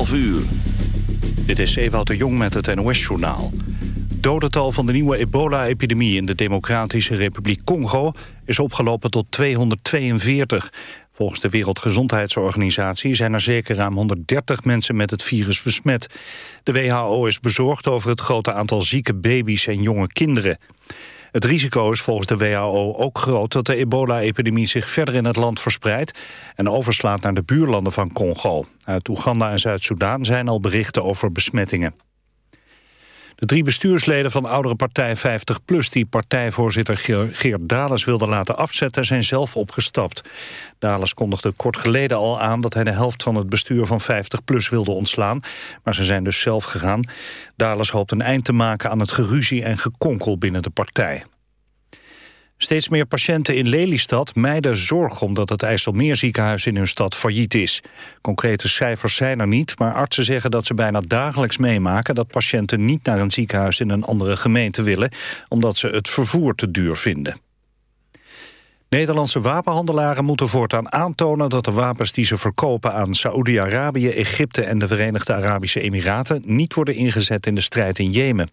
11 uur. Dit is Ewout de Jong met het NOS-journaal. Dodental van de nieuwe ebola-epidemie in de Democratische Republiek Congo... is opgelopen tot 242. Volgens de Wereldgezondheidsorganisatie zijn er zeker ruim 130 mensen met het virus besmet. De WHO is bezorgd over het grote aantal zieke baby's en jonge kinderen. Het risico is volgens de WHO ook groot dat de ebola-epidemie zich verder in het land verspreidt en overslaat naar de buurlanden van Congo. Uit Oeganda en Zuid-Soedan zijn al berichten over besmettingen. De drie bestuursleden van oudere partij 50PLUS... die partijvoorzitter Geert Dales wilde laten afzetten... zijn zelf opgestapt. Dales kondigde kort geleden al aan... dat hij de helft van het bestuur van 50PLUS wilde ontslaan. Maar ze zijn dus zelf gegaan. Dales hoopt een eind te maken aan het geruzie en gekonkel binnen de partij. Steeds meer patiënten in Lelystad mijden zorg omdat het IJsselmeerziekenhuis in hun stad failliet is. Concrete cijfers zijn er niet, maar artsen zeggen dat ze bijna dagelijks meemaken dat patiënten niet naar een ziekenhuis in een andere gemeente willen, omdat ze het vervoer te duur vinden. Nederlandse wapenhandelaren moeten voortaan aantonen dat de wapens die ze verkopen aan Saoedi-Arabië, Egypte en de Verenigde Arabische Emiraten niet worden ingezet in de strijd in Jemen.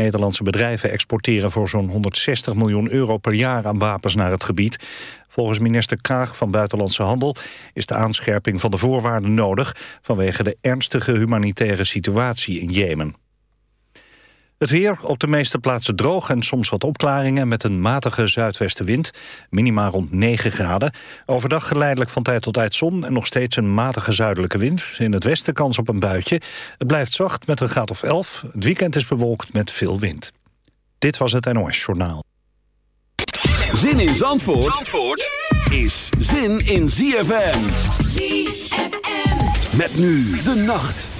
Nederlandse bedrijven exporteren voor zo'n 160 miljoen euro per jaar aan wapens naar het gebied. Volgens minister Kaag van Buitenlandse Handel is de aanscherping van de voorwaarden nodig vanwege de ernstige humanitaire situatie in Jemen. Het weer op de meeste plaatsen droog en soms wat opklaringen... met een matige zuidwestenwind, minima rond 9 graden. Overdag geleidelijk van tijd tot tijd zon en nog steeds een matige zuidelijke wind. In het westen kans op een buitje. Het blijft zacht met een graad of 11. Het weekend is bewolkt met veel wind. Dit was het NOS Journaal. Zin in Zandvoort, Zandvoort is zin in ZFM. ZFM. Met nu de nacht.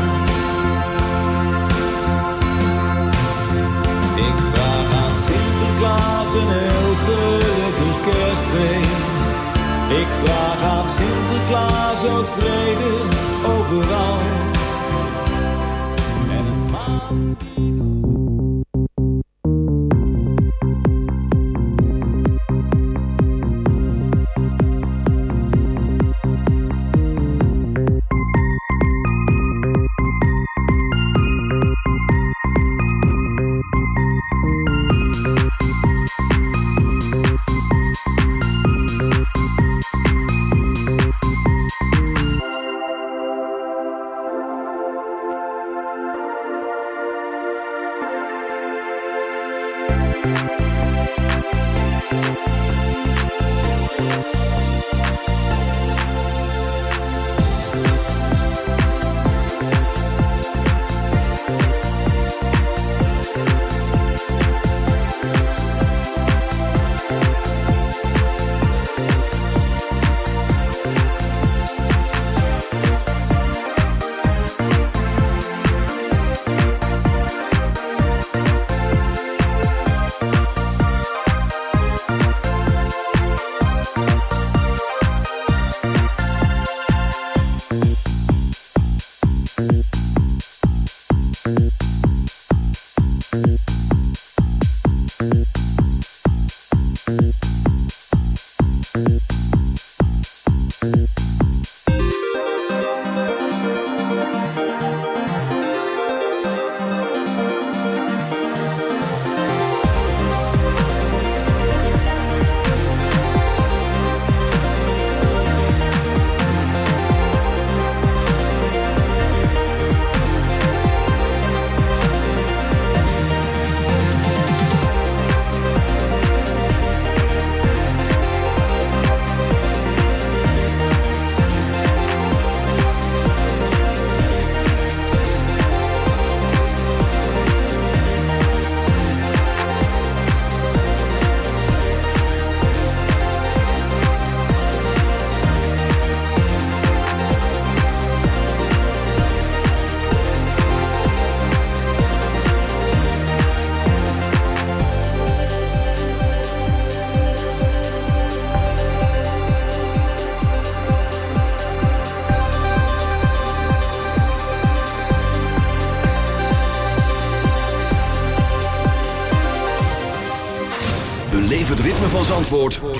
Vraag aan Sinterklaas ook vrede overal. En een.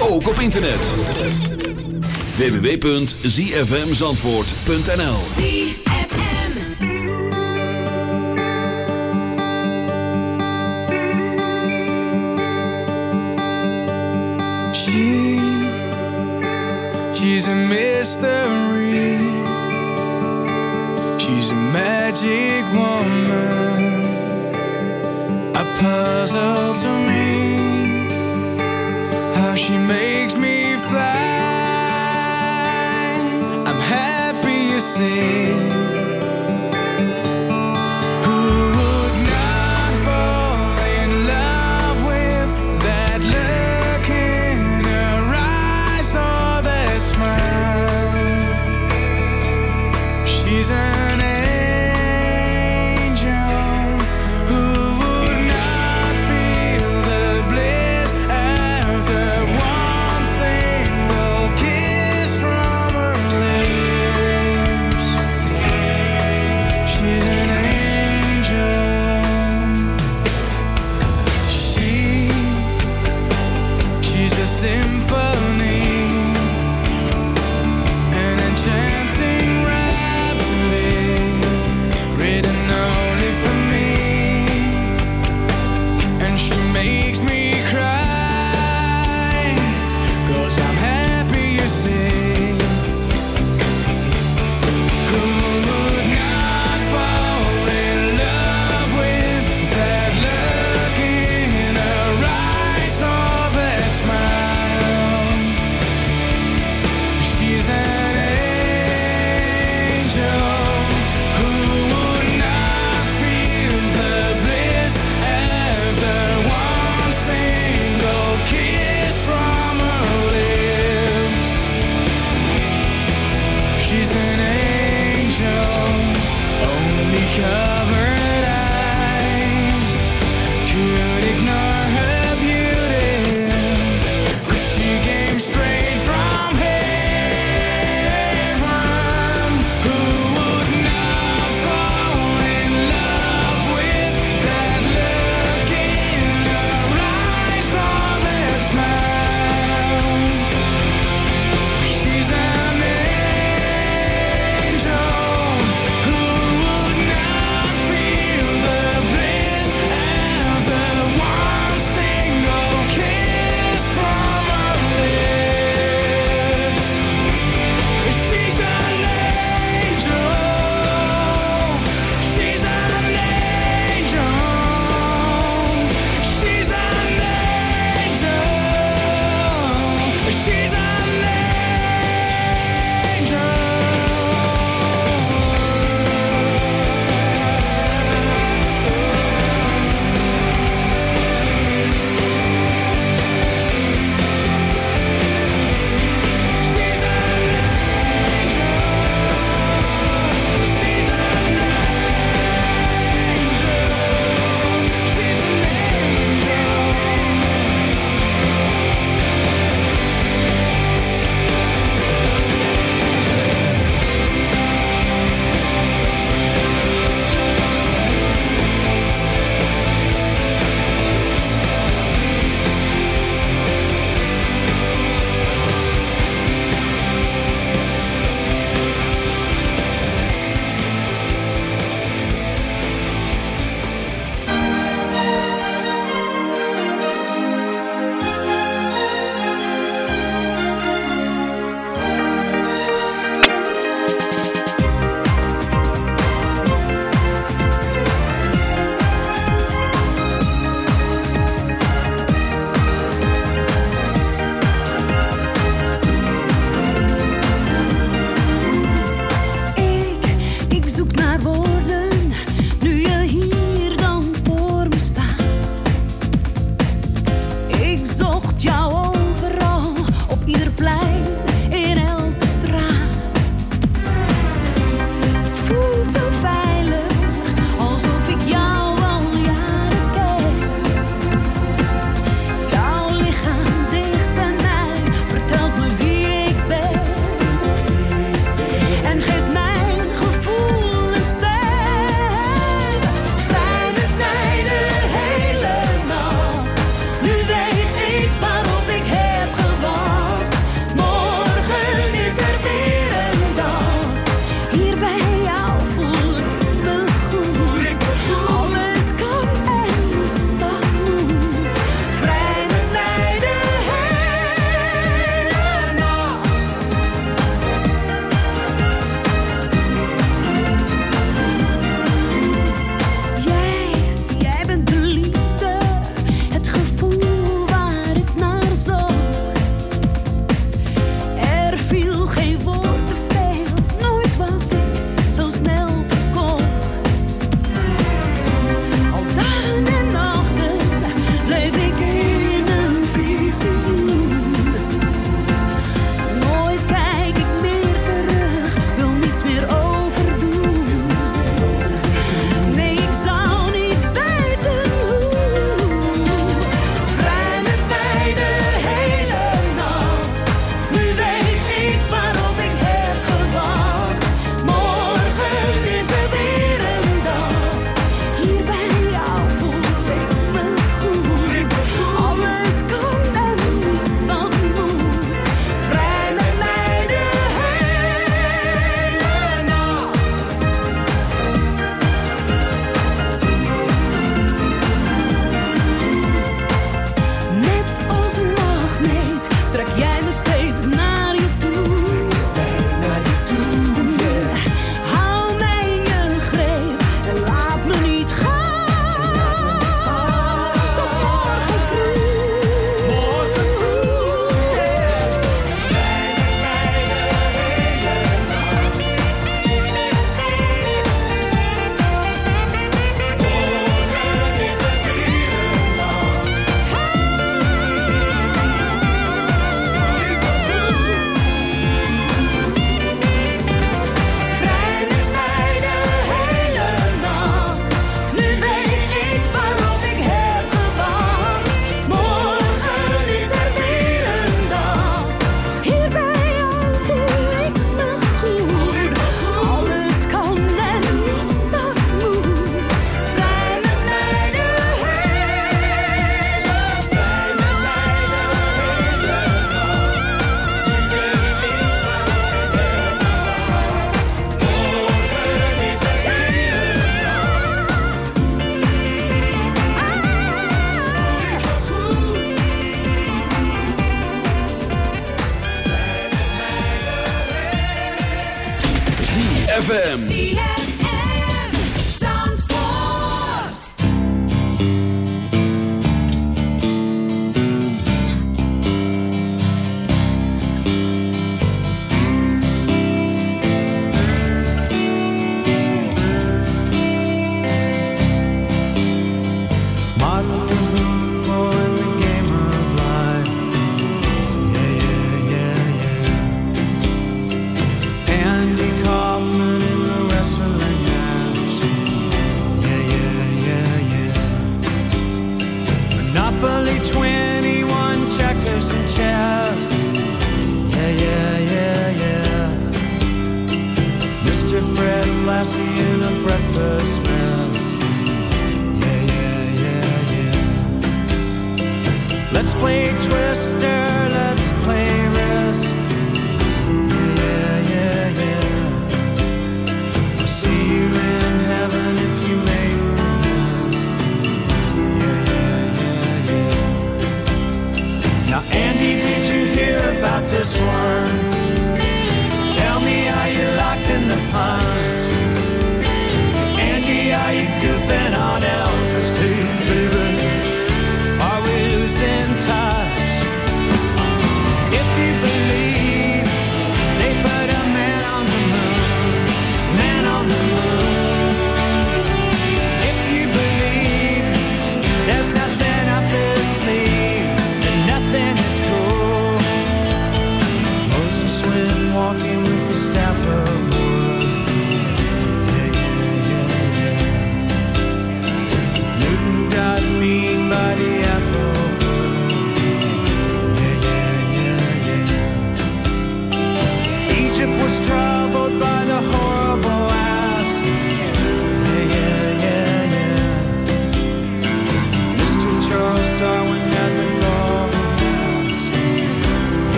Ook op internet. www.zfmzandvoort.nl She, she's a mystery. She's a magic woman. A puzzle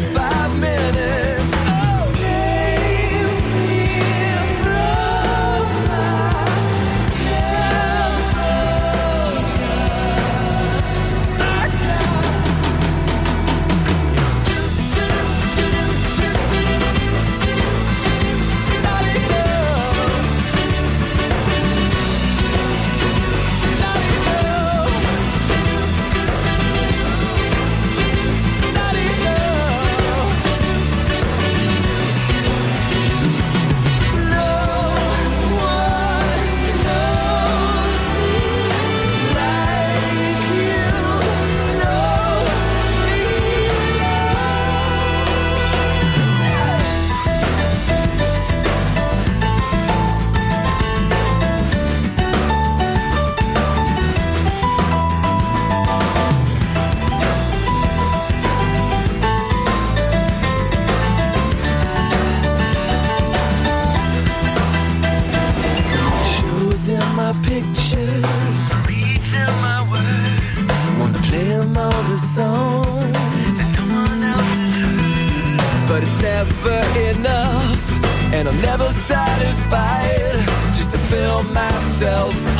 Five minutes. never satisfied. Just to fill myself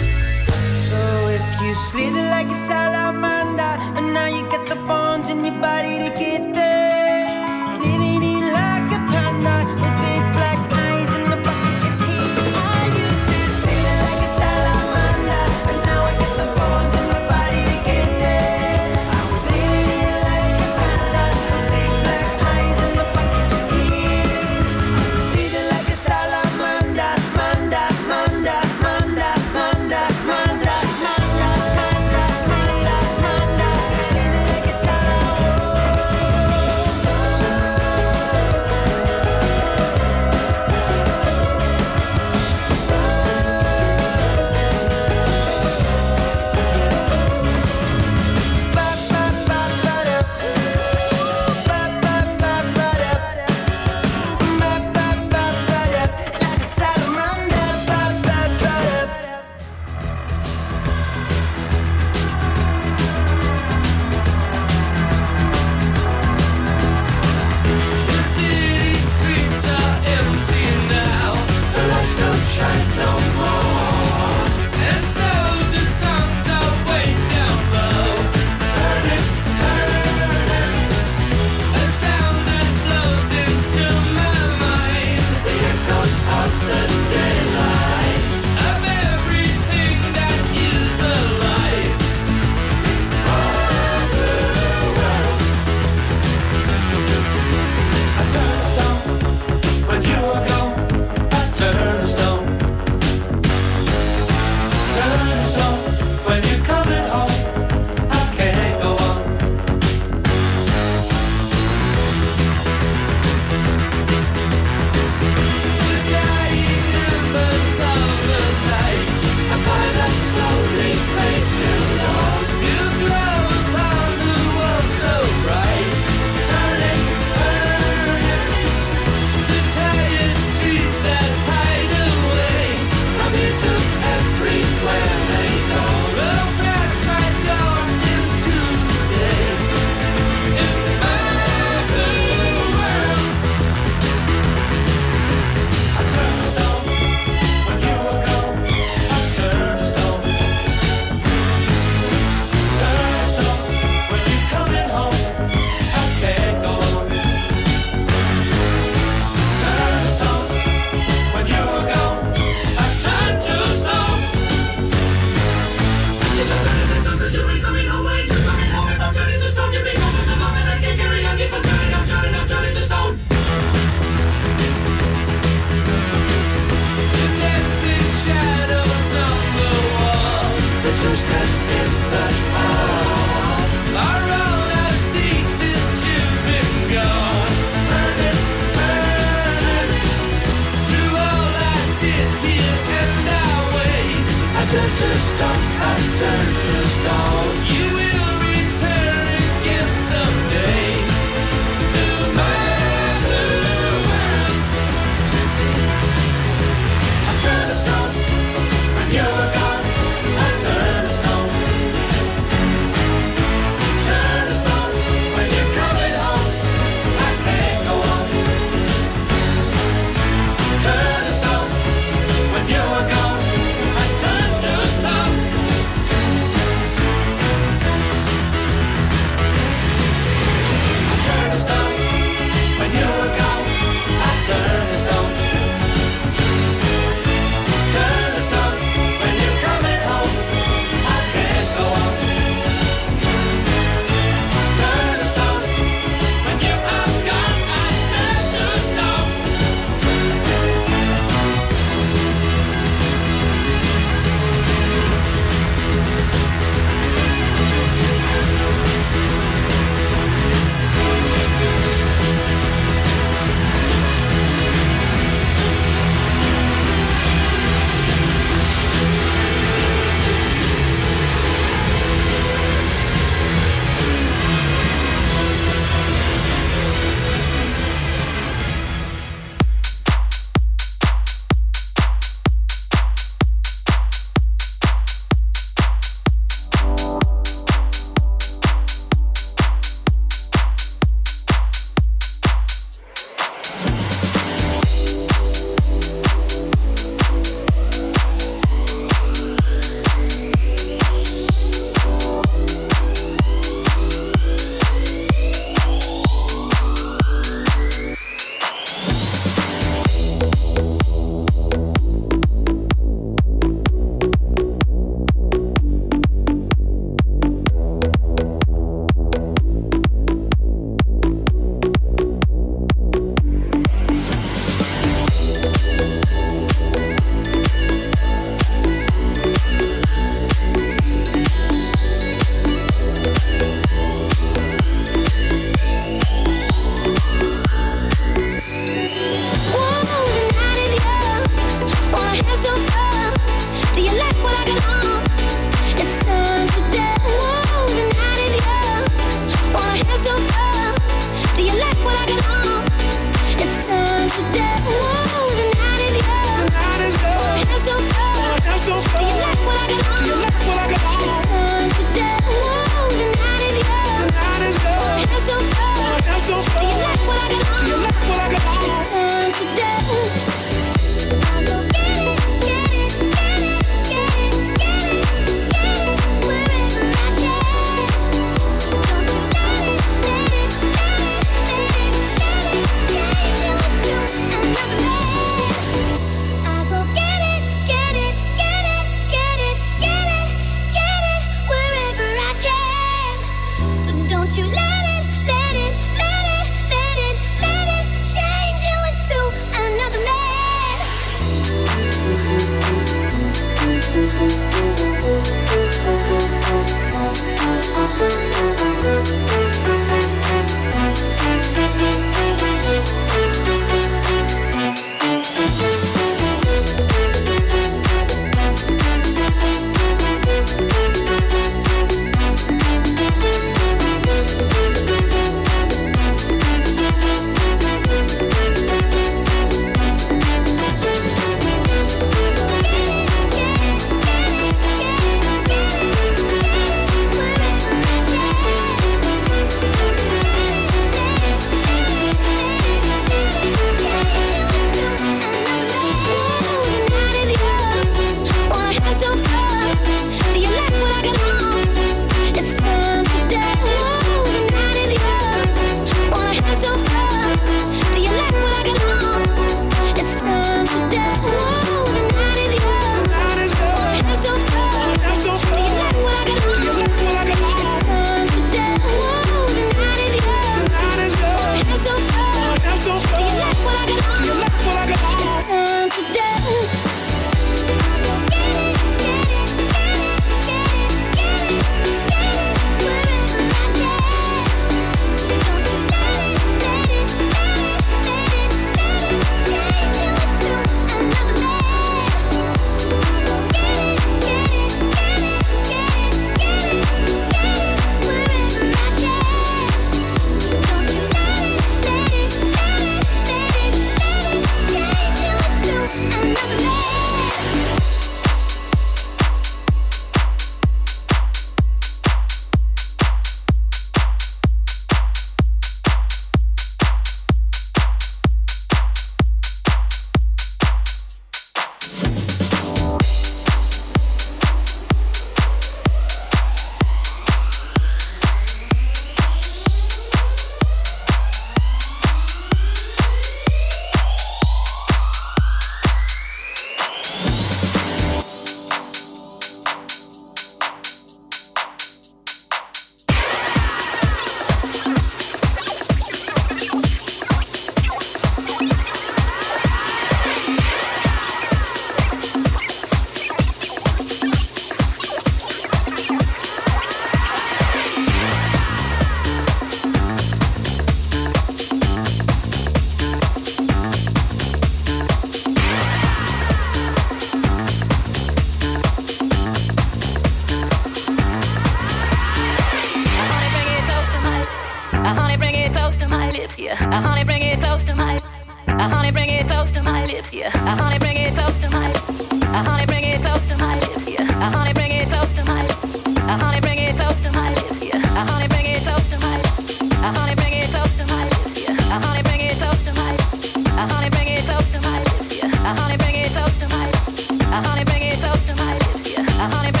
honey